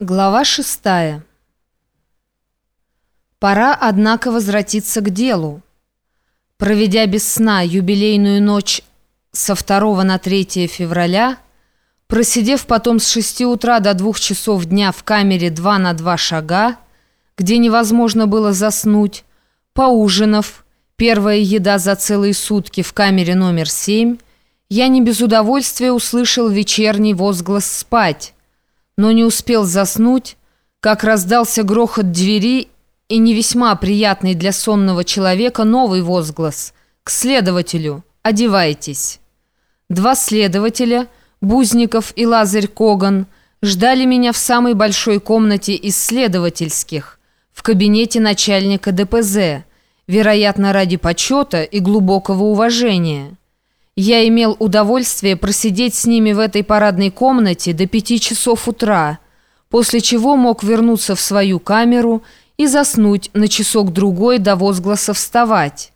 Глава шестая. Пора, однако, возвратиться к делу. Проведя без сна юбилейную ночь со 2 на 3 февраля, просидев потом с 6 утра до 2 часов дня в камере 2 на 2 шага, где невозможно было заснуть, поужинав, первая еда за целые сутки в камере номер 7, я не без удовольствия услышал вечерний возглас «спать», но не успел заснуть, как раздался грохот двери и не весьма приятный для сонного человека новый возглас «К следователю! Одевайтесь!». Два следователя, Бузников и Лазарь Коган, ждали меня в самой большой комнате исследовательских, в кабинете начальника ДПЗ, вероятно, ради почета и глубокого уважения. Я имел удовольствие просидеть с ними в этой парадной комнате до пяти часов утра, после чего мог вернуться в свою камеру и заснуть на часок-другой до возгласа «вставать».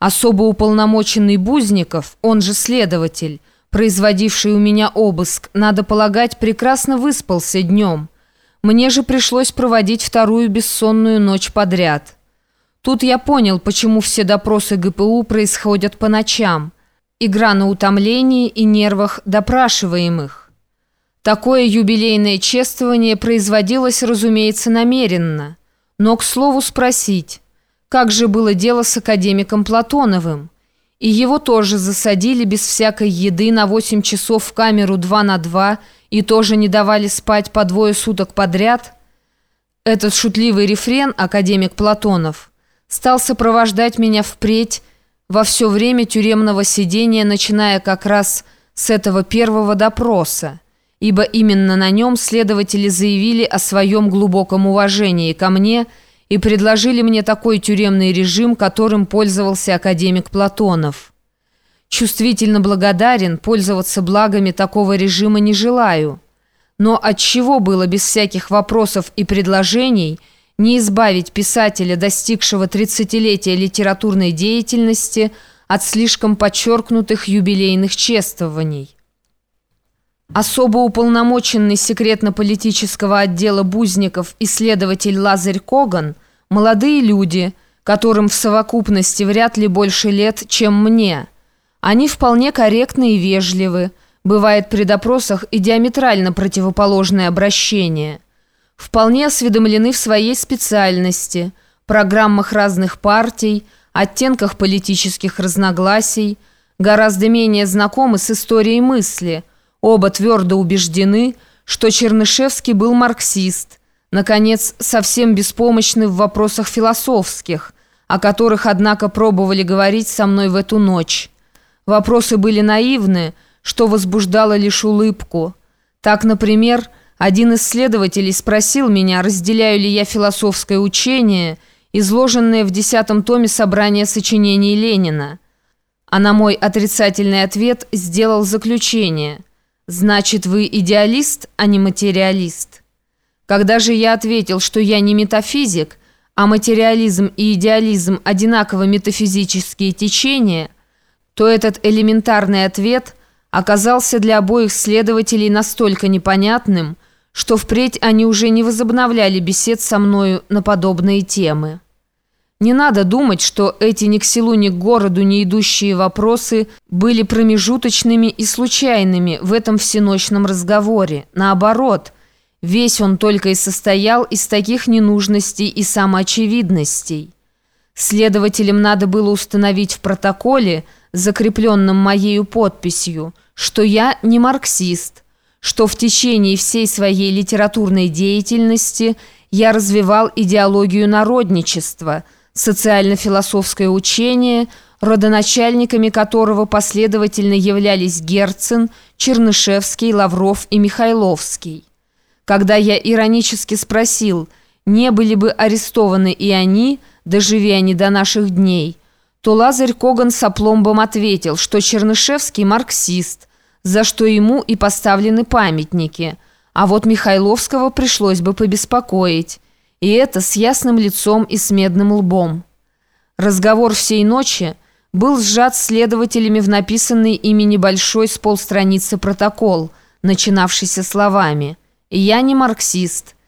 Особо уполномоченный Бузников, он же следователь, производивший у меня обыск, надо полагать, прекрасно выспался днем. Мне же пришлось проводить вторую бессонную ночь подряд. Тут я понял, почему все допросы ГПУ происходят по ночам – Игра на утомлении и нервах допрашиваемых. Такое юбилейное чествование производилось, разумеется, намеренно. Но, к слову, спросить, как же было дело с академиком Платоновым? И его тоже засадили без всякой еды на 8 часов в камеру 2 на 2 и тоже не давали спать по двое суток подряд? Этот шутливый рефрен, академик Платонов, стал сопровождать меня впредь, во все время тюремного сидения, начиная как раз с этого первого допроса, ибо именно на нем следователи заявили о своем глубоком уважении ко мне и предложили мне такой тюремный режим, которым пользовался академик Платонов. Чувствительно благодарен, пользоваться благами такого режима не желаю. Но от чего было без всяких вопросов и предложений – не избавить писателя, достигшего тридцатилетия литературной деятельности, от слишком подчеркнутых юбилейных чествований. Особо уполномоченный секретно-политического отдела Бузников исследователь Лазарь Коган – молодые люди, которым в совокупности вряд ли больше лет, чем мне. Они вполне корректны и вежливы, бывает при допросах и диаметрально противоположное обращение – вполне осведомлены в своей специальности, программах разных партий, оттенках политических разногласий, гораздо менее знакомы с историей мысли, оба твердо убеждены, что Чернышевский был марксист, наконец, совсем беспомощны в вопросах философских, о которых, однако, пробовали говорить со мной в эту ночь. Вопросы были наивны, что возбуждало лишь улыбку. Так, например, один исследователь спросил меня, разделяю ли я философское учение, изложенное в десятом томе собрания сочинений Ленина. А на мой отрицательный ответ сделал заключение. «Значит, вы идеалист, а не материалист?» Когда же я ответил, что я не метафизик, а материализм и идеализм одинаково метафизические течения, то этот элементарный ответ оказался для обоих следователей настолько непонятным, что впредь они уже не возобновляли бесед со мною на подобные темы. Не надо думать, что эти ни к селу, ни к городу не идущие вопросы были промежуточными и случайными в этом всеночном разговоре. Наоборот, весь он только и состоял из таких ненужностей и самоочевидностей. Следователям надо было установить в протоколе, закрепленном моею подписью, что я не марксист – что в течение всей своей литературной деятельности я развивал идеологию народничества, социально-философское учение, родоначальниками которого последовательно являлись Герцен, Чернышевский, Лавров и Михайловский. Когда я иронически спросил, не были бы арестованы и они, доживи они до наших дней, то Лазарь Коган с опломбом ответил, что Чернышевский марксист, за что ему и поставлены памятники. А вот Михайловского пришлось бы побеспокоить. И это с ясным лицом и с медным лбом. Разговор всей ночи был сжат следователями в написанный ими небольшой с полстраницы протокол, начинавшийся словами Я не марксист.